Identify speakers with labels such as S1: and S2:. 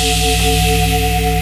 S1: Música